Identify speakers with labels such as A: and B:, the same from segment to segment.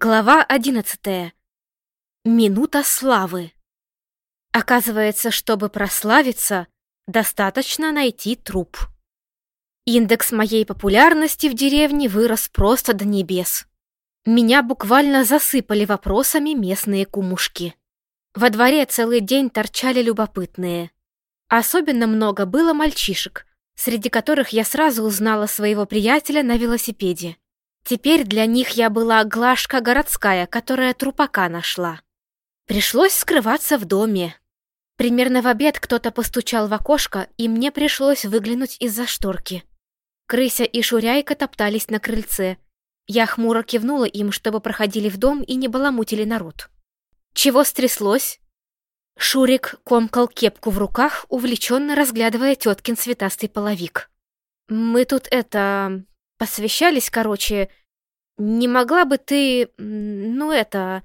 A: Глава одиннадцатая. Минута славы. Оказывается, чтобы прославиться, достаточно найти труп. Индекс моей популярности в деревне вырос просто до небес. Меня буквально засыпали вопросами местные кумушки. Во дворе целый день торчали любопытные. Особенно много было мальчишек, среди которых я сразу узнала своего приятеля на велосипеде. Теперь для них я была глажка городская, которая трупака нашла. Пришлось скрываться в доме. Примерно в обед кто-то постучал в окошко, и мне пришлось выглянуть из-за шторки. Крыся и Шуряйка топтались на крыльце. Я хмуро кивнула им, чтобы проходили в дом и не баламутили народ. Чего стряслось? Шурик комкал кепку в руках, увлеченно разглядывая теткин цветастый половик. «Мы тут это... посвящались, короче. Не могла бы ты... ну это...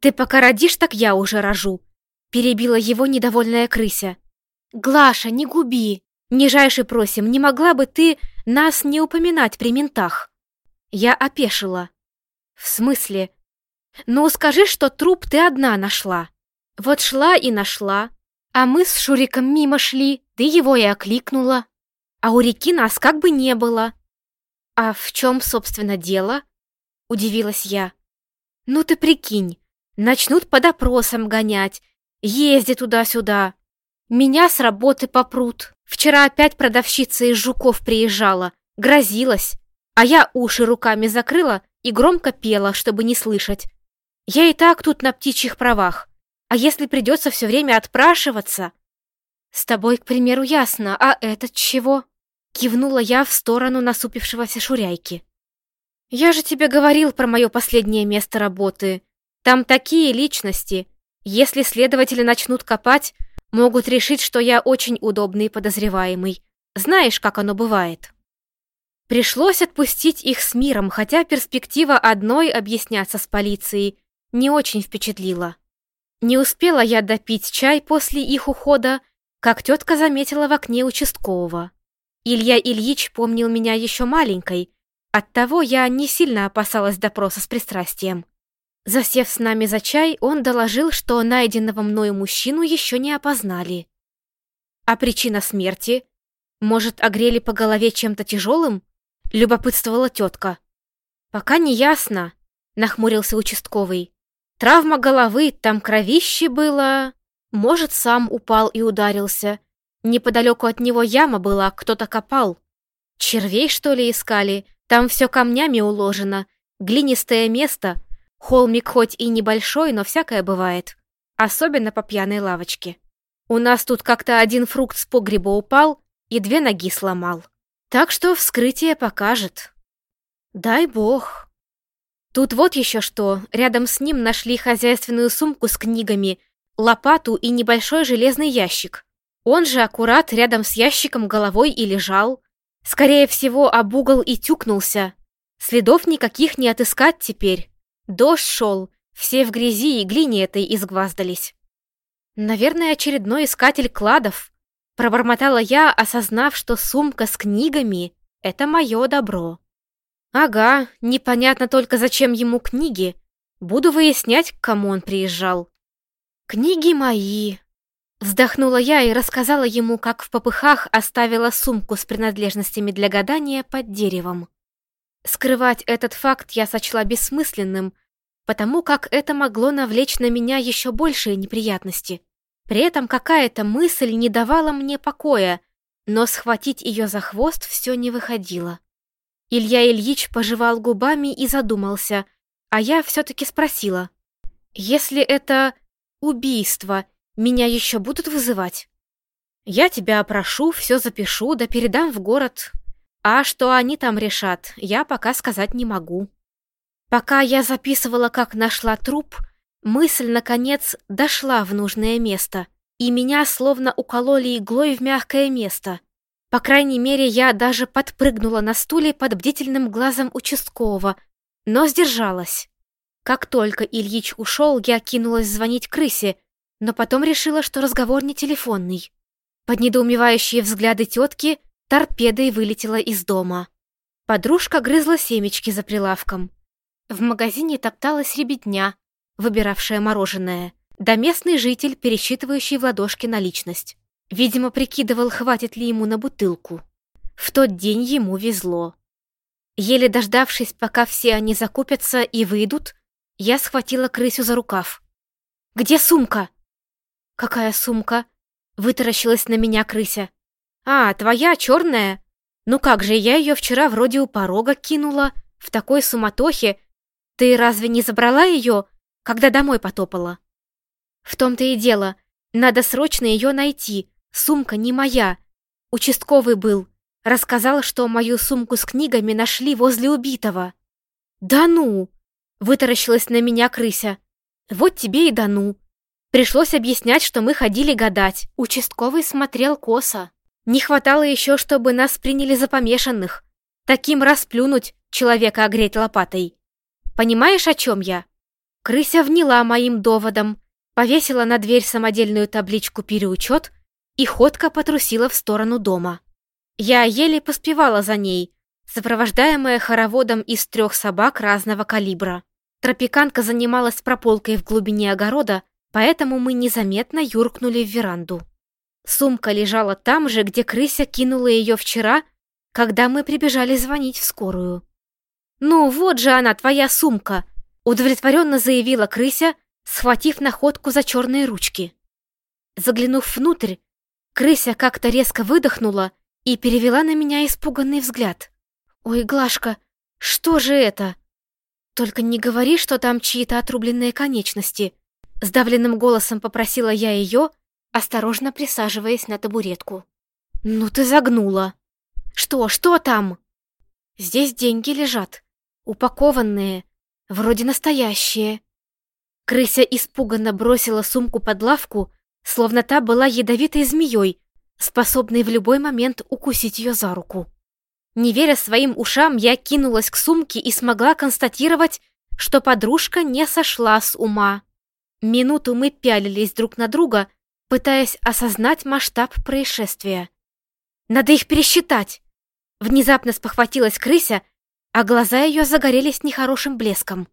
A: Ты пока родишь, так я уже рожу. Перебила его недовольная крыся. Глаша, не губи. Нижайше просим, не могла бы ты нас не упоминать при ментах? Я опешила. В смысле? Ну, скажи, что труп ты одна нашла. Вот шла и нашла. А мы с Шуриком мимо шли, ты его и окликнула. А у реки нас как бы не было. «А в чем, собственно, дело?» — удивилась я. «Ну ты прикинь, начнут по допросам гонять, езди туда-сюда. Меня с работы попрут. Вчера опять продавщица из Жуков приезжала, грозилась, а я уши руками закрыла и громко пела, чтобы не слышать. Я и так тут на птичьих правах, а если придется все время отпрашиваться...» «С тобой, к примеру, ясно, а этот чего?» Кивнула я в сторону насупившегося Шуряйки. «Я же тебе говорил про мое последнее место работы. Там такие личности. Если следователи начнут копать, могут решить, что я очень удобный подозреваемый. Знаешь, как оно бывает». Пришлось отпустить их с миром, хотя перспектива одной объясняться с полицией не очень впечатлила. Не успела я допить чай после их ухода, как тетка заметила в окне участкового. Илья Ильич помнил меня еще маленькой, оттого я не сильно опасалась допроса с пристрастием. Засев с нами за чай, он доложил, что найденного мною мужчину еще не опознали. А причина смерти? Может, огрели по голове чем-то тяжелым? Любопытствовала тетка. Пока не ясно, нахмурился участковый. Травма головы, там кровище было. Может, сам упал и ударился. Неподалеку от него яма была, кто-то копал. Червей, что ли, искали? Там все камнями уложено. Глинистое место. Холмик хоть и небольшой, но всякое бывает. Особенно по пьяной лавочке. У нас тут как-то один фрукт с погреба упал и две ноги сломал. Так что вскрытие покажет. Дай бог. Тут вот еще что. Рядом с ним нашли хозяйственную сумку с книгами, лопату и небольшой железный ящик. Он же аккурат рядом с ящиком головой и лежал. Скорее всего, об угол и тюкнулся. Следов никаких не отыскать теперь. Дождь шел, все в грязи и глине этой изгваздались. Наверное, очередной искатель кладов. Пробормотала я, осознав, что сумка с книгами — это мое добро. Ага, непонятно только, зачем ему книги. Буду выяснять, к кому он приезжал. Книги мои, Вздохнула я и рассказала ему, как в попыхах оставила сумку с принадлежностями для гадания под деревом. Скрывать этот факт я сочла бессмысленным, потому как это могло навлечь на меня еще большие неприятности. При этом какая-то мысль не давала мне покоя, но схватить ее за хвост все не выходило. Илья Ильич пожевал губами и задумался, а я все-таки спросила. «Если это убийство, меня еще будут вызывать? Я тебя опрошу, все запишу, да передам в город. А что они там решат, я пока сказать не могу. Пока я записывала, как нашла труп, мысль, наконец, дошла в нужное место, и меня словно укололи иглой в мягкое место. По крайней мере, я даже подпрыгнула на стуле под бдительным глазом участкового, но сдержалась. Как только Ильич ушел, я кинулась звонить крысе, но потом решила, что разговор не телефонный. Под недоумевающие взгляды тетки торпедой вылетела из дома. Подружка грызла семечки за прилавком. В магазине топталась ребятня, выбиравшая мороженое, да местный житель, пересчитывающий в ладошки наличность. Видимо, прикидывал, хватит ли ему на бутылку. В тот день ему везло. Еле дождавшись, пока все они закупятся и выйдут, я схватила крысю за рукав. «Где сумка?» «Какая сумка?» — вытаращилась на меня крыся. «А, твоя, черная? Ну как же, я ее вчера вроде у порога кинула, в такой суматохе. Ты разве не забрала ее, когда домой потопала?» «В том-то и дело. Надо срочно ее найти. Сумка не моя. Участковый был. Рассказал, что мою сумку с книгами нашли возле убитого». «Да ну!» — вытаращилась на меня крыся. «Вот тебе и да ну!» Пришлось объяснять, что мы ходили гадать. Участковый смотрел косо. Не хватало еще, чтобы нас приняли за помешанных. Таким расплюнуть человека огреть лопатой. Понимаешь, о чем я? Крыся вняла моим доводом, повесила на дверь самодельную табличку «Переучет» и ходко потрусила в сторону дома. Я еле поспевала за ней, сопровождаемая хороводом из трех собак разного калибра. Тропиканка занималась прополкой в глубине огорода, поэтому мы незаметно юркнули в веранду. Сумка лежала там же, где крыся кинула ее вчера, когда мы прибежали звонить в скорую. «Ну, вот же она, твоя сумка!» — удовлетворенно заявила крыся, схватив находку за черные ручки. Заглянув внутрь, крыся как-то резко выдохнула и перевела на меня испуганный взгляд. «Ой, Глашка, что же это?» «Только не говори, что там чьи-то отрубленные конечности», Сдавленным голосом попросила я ее, осторожно присаживаясь на табуретку. «Ну ты загнула!» «Что, что там?» «Здесь деньги лежат, упакованные, вроде настоящие». Крыся испуганно бросила сумку под лавку, словно та была ядовитой змеей, способной в любой момент укусить ее за руку. Не веря своим ушам, я кинулась к сумке и смогла констатировать, что подружка не сошла с ума. Минуту мы пялились друг на друга, пытаясь осознать масштаб происшествия. «Надо их пересчитать!» Внезапно спохватилась крыся, а глаза ее загорелись нехорошим блеском.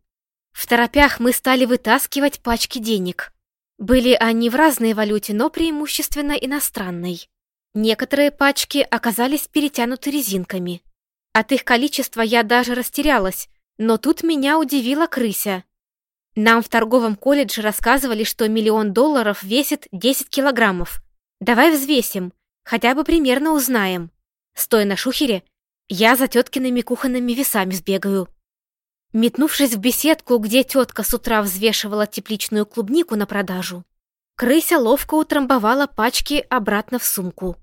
A: В торопях мы стали вытаскивать пачки денег. Были они в разной валюте, но преимущественно иностранной. Некоторые пачки оказались перетянуты резинками. От их количества я даже растерялась, но тут меня удивила крыся. Нам в торговом колледже рассказывали, что миллион долларов весит 10 килограммов. Давай взвесим, хотя бы примерно узнаем. Стоя на шухере, я за теткиными кухонными весами сбегаю. Метнувшись в беседку, где тетка с утра взвешивала тепличную клубнику на продажу, крыся ловко утрамбовала пачки обратно в сумку.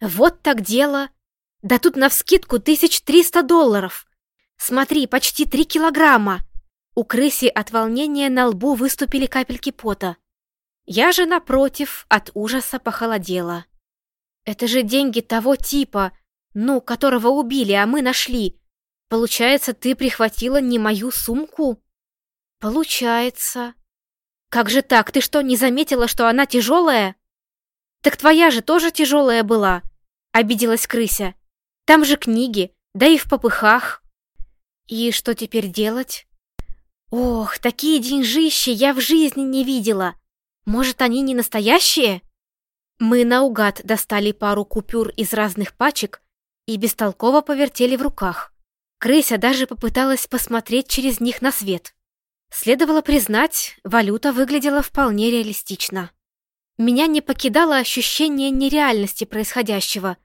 A: Вот так дело. Да тут навскидку 1300 долларов. Смотри, почти 3 килограмма. У крыси от волнения на лбу выступили капельки пота. Я же, напротив, от ужаса похолодела. Это же деньги того типа, ну, которого убили, а мы нашли. Получается, ты прихватила не мою сумку? Получается. Как же так? Ты что, не заметила, что она тяжелая? Так твоя же тоже тяжелая была, обиделась крыся. Там же книги, да и в попыхах. И что теперь делать? Ох, такие деньжищи я в жизни не видела. Может, они не настоящие? Мы наугад достали пару купюр из разных пачек и бестолково повертели в руках. Крыся даже попыталась посмотреть через них на свет. Следовало признать, валюта выглядела вполне реалистично. Меня не покидало ощущение нереальности происходящего,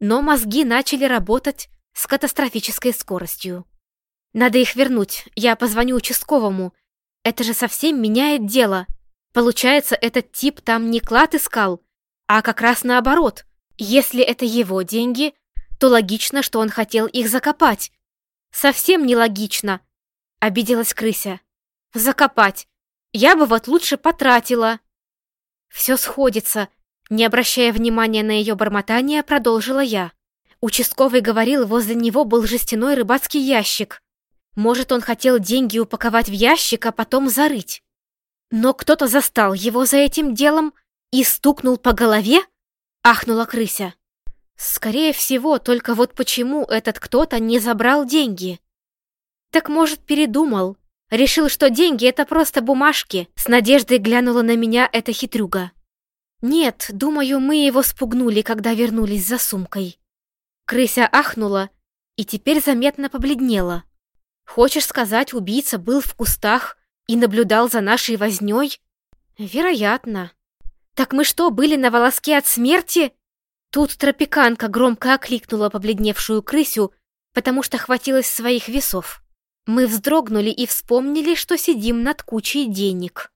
A: но мозги начали работать с катастрофической скоростью. Надо их вернуть. Я позвоню участковому. Это же совсем меняет дело. Получается, этот тип там не клад искал, а как раз наоборот. Если это его деньги, то логично, что он хотел их закопать. Совсем нелогично. Обиделась крыся. Закопать. Я бы вот лучше потратила. Все сходится. Не обращая внимания на ее бормотание, продолжила я. Участковый говорил, возле него был жестяной рыбацкий ящик. Может, он хотел деньги упаковать в ящик, а потом зарыть. Но кто-то застал его за этим делом и стукнул по голове? Ахнула крыся. Скорее всего, только вот почему этот кто-то не забрал деньги? Так может, передумал? Решил, что деньги — это просто бумажки. С надеждой глянула на меня эта хитрюга. Нет, думаю, мы его спугнули, когда вернулись за сумкой. Крыся ахнула и теперь заметно побледнела. Хочешь сказать, убийца был в кустах и наблюдал за нашей вознёй? Вероятно. Так мы что, были на волоске от смерти? Тут тропиканка громко окликнула побледневшую крысю, потому что хватилось своих весов. Мы вздрогнули и вспомнили, что сидим над кучей денег.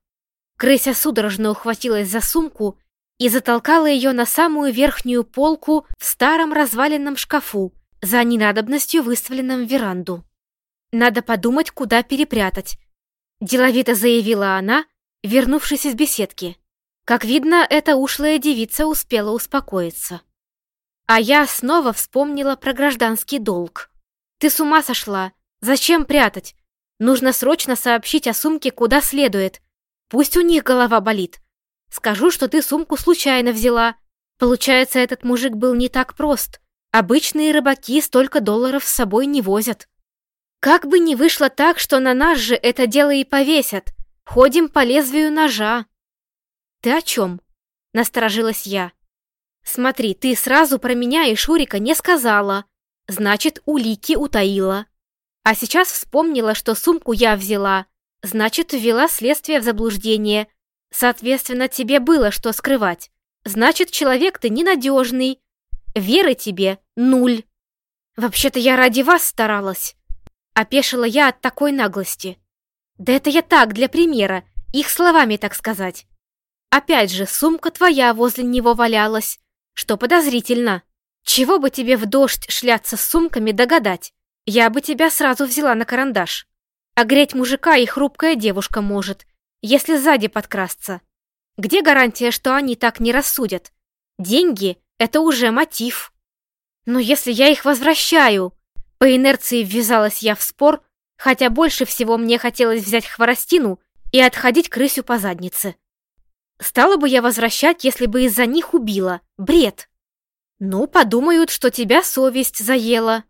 A: Крыся судорожно ухватилась за сумку и затолкала ее на самую верхнюю полку в старом разваленном шкафу, за ненадобностью выставленном в веранду. «Надо подумать, куда перепрятать», — деловито заявила она, вернувшись из беседки. Как видно, эта ушлая девица успела успокоиться. А я снова вспомнила про гражданский долг. «Ты с ума сошла? Зачем прятать? Нужно срочно сообщить о сумке куда следует. Пусть у них голова болит. Скажу, что ты сумку случайно взяла. Получается, этот мужик был не так прост. Обычные рыбаки столько долларов с собой не возят. Как бы ни вышло так, что на нас же это дело и повесят. Ходим по лезвию ножа. Ты о чем? Насторожилась я. Смотри, ты сразу про меня и Шурика не сказала. Значит, улики утаила. А сейчас вспомнила, что сумку я взяла. Значит, ввела следствие в заблуждение. Соответственно, тебе было что скрывать. Значит, человек ты ненадежный. Веры тебе нуль. Вообще-то я ради вас старалась. Опешила я от такой наглости. Да это я так, для примера, их словами так сказать. Опять же, сумка твоя возле него валялась, что подозрительно. Чего бы тебе в дождь шляться с сумками догадать? Я бы тебя сразу взяла на карандаш. А греть мужика и хрупкая девушка может, если сзади подкрасться. Где гарантия, что они так не рассудят? Деньги — это уже мотив. Но если я их возвращаю... По инерции ввязалась я в спор, хотя больше всего мне хотелось взять хворостину и отходить крысю по заднице. Стала бы я возвращать, если бы из-за них убила. Бред. Ну, подумают, что тебя совесть заела.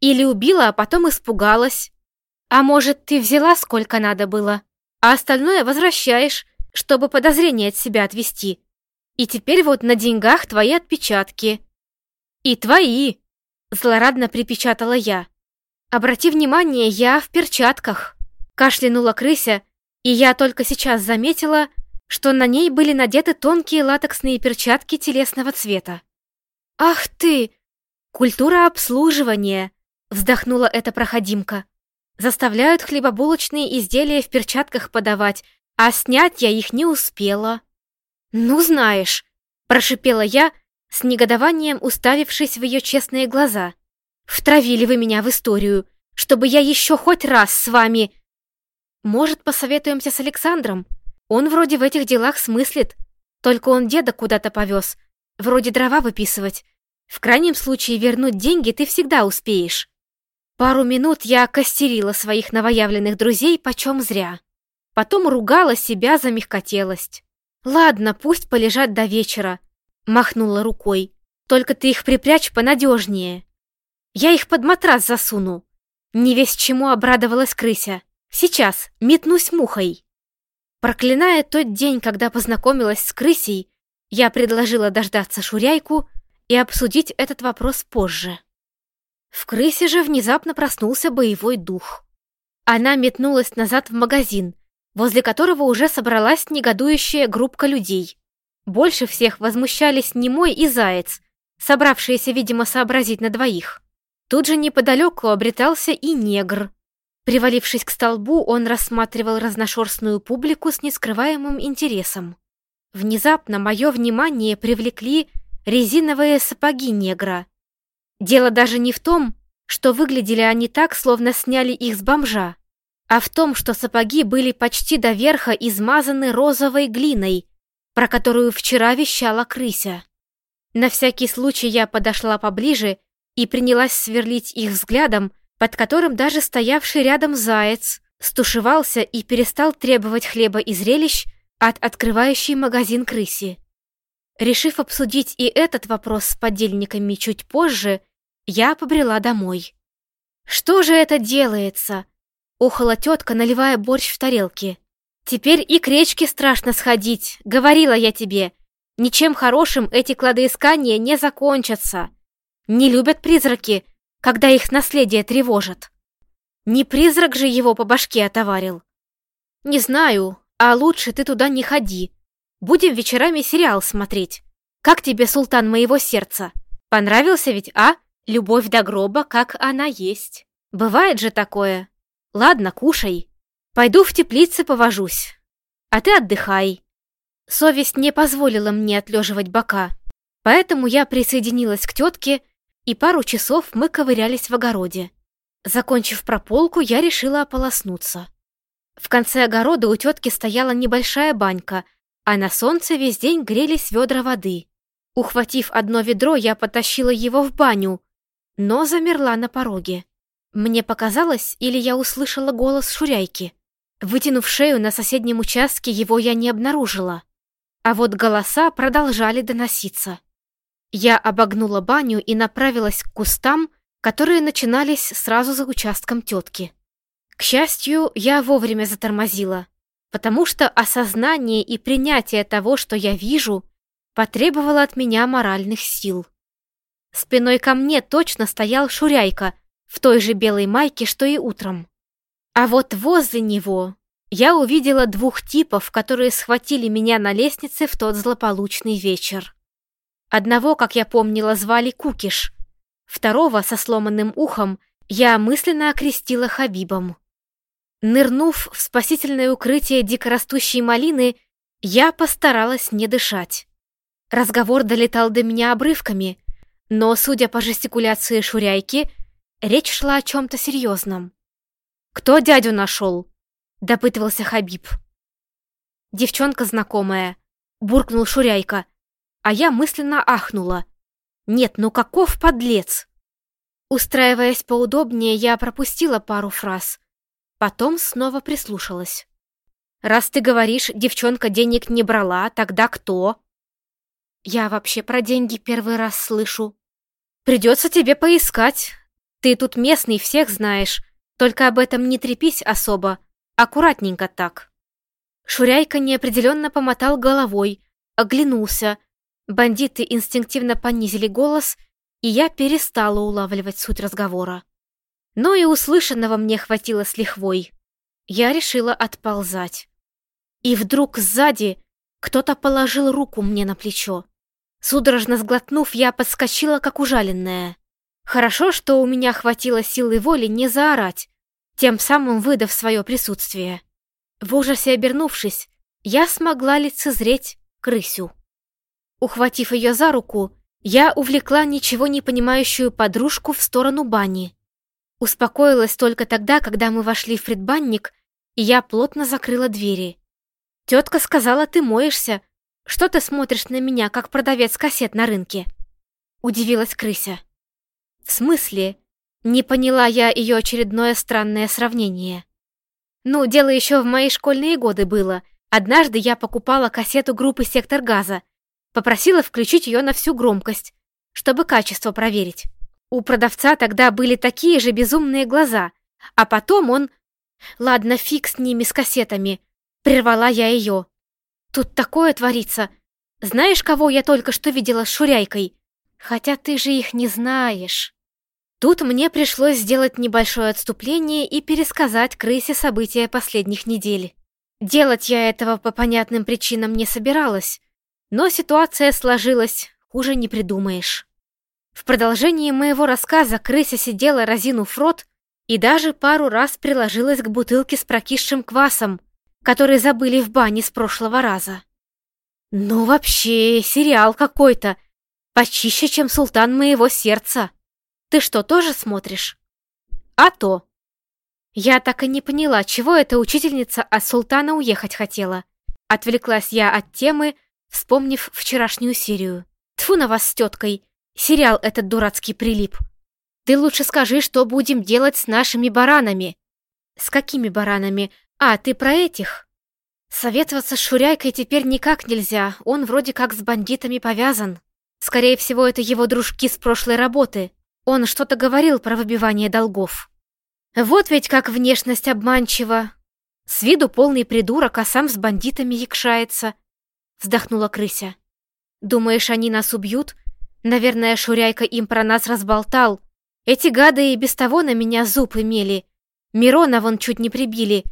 A: Или убила, а потом испугалась. А может, ты взяла сколько надо было, а остальное возвращаешь, чтобы подозрения от себя отвести. И теперь вот на деньгах твои отпечатки. И твои, злорадно припечатала я. Обрати внимание, я в перчатках. Кашлянула крыся, и я только сейчас заметила, что на ней были надеты тонкие латексные перчатки телесного цвета. «Ах ты! Культура обслуживания!» Вздохнула эта проходимка. Заставляют хлебобулочные изделия в перчатках подавать, а снять я их не успела. Ну, знаешь, прошипела я, с негодованием уставившись в ее честные глаза. Втравили вы меня в историю, чтобы я еще хоть раз с вами... Может, посоветуемся с Александром? Он вроде в этих делах смыслит. Только он деда куда-то повез. Вроде дрова выписывать. В крайнем случае вернуть деньги ты всегда успеешь. Пару минут я костерила своих новоявленных друзей почем зря. Потом ругала себя за мягкотелость. «Ладно, пусть полежат до вечера», — махнула рукой. «Только ты их припрячь понадежнее. Я их под матрас засуну». Не весь чему обрадовалась крыся. «Сейчас, метнусь мухой». Проклиная тот день, когда познакомилась с крысей, я предложила дождаться Шуряйку и обсудить этот вопрос позже. В крысе же внезапно проснулся боевой дух. Она метнулась назад в магазин, возле которого уже собралась негодующая группка людей. Больше всех возмущались Немой и Заяц, собравшиеся, видимо, сообразить на двоих. Тут же неподалеку обретался и негр. Привалившись к столбу, он рассматривал разношерстную публику с нескрываемым интересом. Внезапно мое внимание привлекли резиновые сапоги негра, Дело даже не в том, что выглядели они так, словно сняли их с бомжа, а в том, что сапоги были почти до верха измазаны розовой глиной, про которую вчера вещала крыся. На всякий случай я подошла поближе и принялась сверлить их взглядом, под которым даже стоявший рядом заяц стушевался и перестал требовать хлеба и зрелищ от открывающей магазин крыси. Решив обсудить и этот вопрос с подельниками чуть позже, я побрела домой. Что же это делается? Охала тетка, наливая борщ в тарелки. «Теперь и к речке страшно сходить, говорила я тебе. Ничем хорошим эти кладоискания не закончатся. Не любят призраки, когда их наследие тревожит. Не призрак же его по башке отоварил. Не знаю, а лучше ты туда не ходи. Будем вечерами сериал смотреть. Как тебе, султан моего сердца? Понравился ведь, а? Любовь до гроба, как она есть. Бывает же такое. Ладно, кушай. Пойду в теплице повожусь. А ты отдыхай. Совесть не позволила мне отлеживать бока, поэтому я присоединилась к тетке, и пару часов мы ковырялись в огороде. Закончив прополку, я решила ополоснуться. В конце огорода у тетки стояла небольшая банька, а на солнце весь день грелись ведра воды. Ухватив одно ведро, я потащила его в баню, но замерла на пороге. Мне показалось, или я услышала голос Шуряйки. Вытянув шею на соседнем участке, его я не обнаружила. А вот голоса продолжали доноситься. Я обогнула баню и направилась к кустам, которые начинались сразу за участком тетки. К счастью, я вовремя затормозила, потому что осознание и принятие того, что я вижу, потребовало от меня моральных сил. Спиной ко мне точно стоял Шуряйка в той же белой майке, что и утром. А вот возле него я увидела двух типов, которые схватили меня на лестнице в тот злополучный вечер. Одного, как я помнила, звали Кукиш, второго со сломанным ухом я мысленно окрестила Хабибом. Нырнув в спасительное укрытие дикорастущей малины, я постаралась не дышать. Разговор долетал до меня обрывками, но, судя по жестикуляции Шуряйки, речь шла о чем-то серьезном. «Кто дядю нашел?» допытывался Хабиб. Девчонка знакомая, буркнул Шуряйка, а я мысленно ахнула. Нет, ну каков подлец! Устраиваясь поудобнее, я пропустила пару фраз. Потом снова прислушалась. «Раз ты говоришь, девчонка денег не брала, тогда кто?» «Я вообще про деньги первый раз слышу. Придется тебе поискать. Ты тут местный, всех знаешь. Только об этом не трепись особо, Аккуратненько так. Шуряйка неопределенно помотал головой, оглянулся. Бандиты инстинктивно понизили голос, и я перестала улавливать суть разговора. Но и услышанного мне хватило с лихвой. Я решила отползать. И вдруг сзади кто-то положил руку мне на плечо. Судорожно сглотнув, я подскочила, как ужаленная. Хорошо, что у меня хватило силы воли не заорать, тем самым выдав свое присутствие. В ужасе обернувшись, я смогла лицезреть крысю. Ухватив ее за руку, я увлекла ничего не понимающую подружку в сторону бани. Успокоилась только тогда, когда мы вошли в предбанник, и я плотно закрыла двери. Тетка сказала, ты моешься. Что ты смотришь на меня, как продавец кассет на рынке? Удивилась крыся. В смысле? Не поняла я ее очередное странное сравнение. Ну, дело еще в мои школьные годы было. Однажды я покупала кассету группы «Сектор газа». Попросила включить ее на всю громкость, чтобы качество проверить. У продавца тогда были такие же безумные глаза, а потом он... Ладно, фиг с ними, с кассетами. Прервала я ее. Тут такое творится. Знаешь, кого я только что видела с Шуряйкой? Хотя ты же их не знаешь. Тут мне пришлось сделать небольшое отступление и пересказать крысе события последних недель. Делать я этого по понятным причинам не собиралась, но ситуация сложилась, хуже не придумаешь. В продолжении моего рассказа крыся сидела разинув рот и даже пару раз приложилась к бутылке с прокисшим квасом, который забыли в бане с прошлого раза. Ну вообще, сериал какой-то, почище, чем султан моего сердца. Ты что, тоже смотришь? А то. Я так и не поняла, чего эта учительница от султана уехать хотела. Отвлеклась я от темы, вспомнив вчерашнюю серию. Тфу на вас с теткой. Сериал этот дурацкий прилип. Ты лучше скажи, что будем делать с нашими баранами. С какими баранами? А, ты про этих? Советоваться с Шуряйкой теперь никак нельзя, он вроде как с бандитами повязан. Скорее всего, это его дружки с прошлой работы. Он что-то говорил про выбивание долгов. Вот ведь как внешность обманчива. С виду полный придурок, а сам с бандитами якшается. Вздохнула крыся. Думаешь, они нас убьют? Наверное, Шуряйка им про нас разболтал. Эти гады и без того на меня зуб имели. Мирона вон чуть не прибили.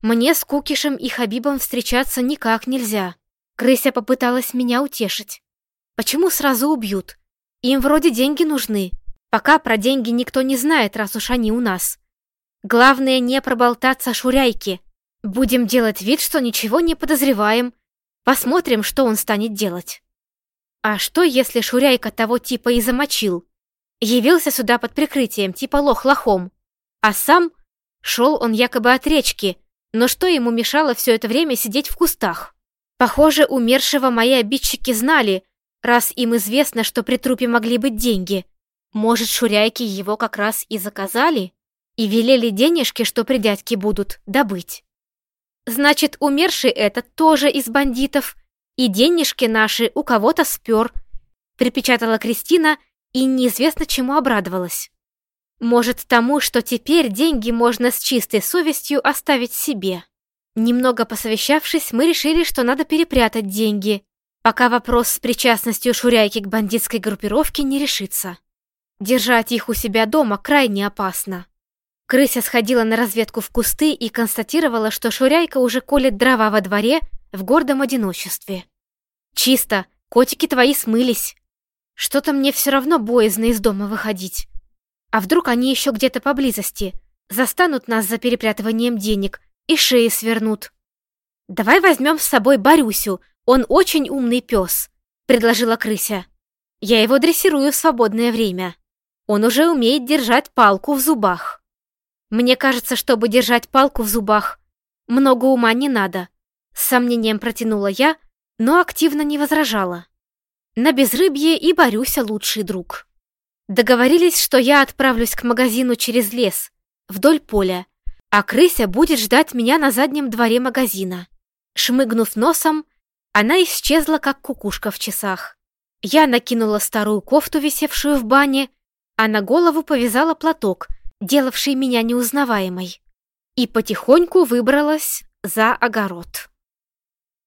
A: Мне с Кукишем и Хабибом встречаться никак нельзя. Крыся попыталась меня утешить. Почему сразу убьют? Им вроде деньги нужны. Пока про деньги никто не знает, раз уж они у нас. Главное не проболтаться Шуряйке. Будем делать вид, что ничего не подозреваем. Посмотрим, что он станет делать. А что, если Шуряйка того типа и замочил? Явился сюда под прикрытием, типа лох лохом. А сам шел он якобы от речки, но что ему мешало все это время сидеть в кустах? Похоже, умершего мои обидчики знали, раз им известно, что при трупе могли быть деньги. Может, шуряйки его как раз и заказали? И велели денежки, что при дядьке будут, добыть. Значит, умерший этот тоже из бандитов, и денежки наши у кого-то спер, припечатала Кристина и неизвестно чему обрадовалась. Может, тому, что теперь деньги можно с чистой совестью оставить себе. Немного посовещавшись, мы решили, что надо перепрятать деньги, пока вопрос с причастностью Шуряйки к бандитской группировке не решится. Держать их у себя дома крайне опасно. Крыся сходила на разведку в кусты и констатировала, что Шуряйка уже колет дрова во дворе в гордом одиночестве. «Чисто, котики твои смылись. Что-то мне все равно боязно из дома выходить. А вдруг они еще где-то поблизости, застанут нас за перепрятыванием денег и шеи свернут. «Давай возьмем с собой Борюсю, он очень умный пес», — предложила крыся. «Я его дрессирую в свободное время. Он уже умеет держать палку в зубах». «Мне кажется, чтобы держать палку в зубах, много ума не надо», — с сомнением протянула я, но активно не возражала. На безрыбье и Борюся лучший друг. Договорились, что я отправлюсь к магазину через лес, вдоль поля, а крыся будет ждать меня на заднем дворе магазина. Шмыгнув носом, она исчезла, как кукушка в часах. Я накинула старую кофту, висевшую в бане, а на голову повязала платок, делавший меня неузнаваемой, и потихоньку выбралась за огород.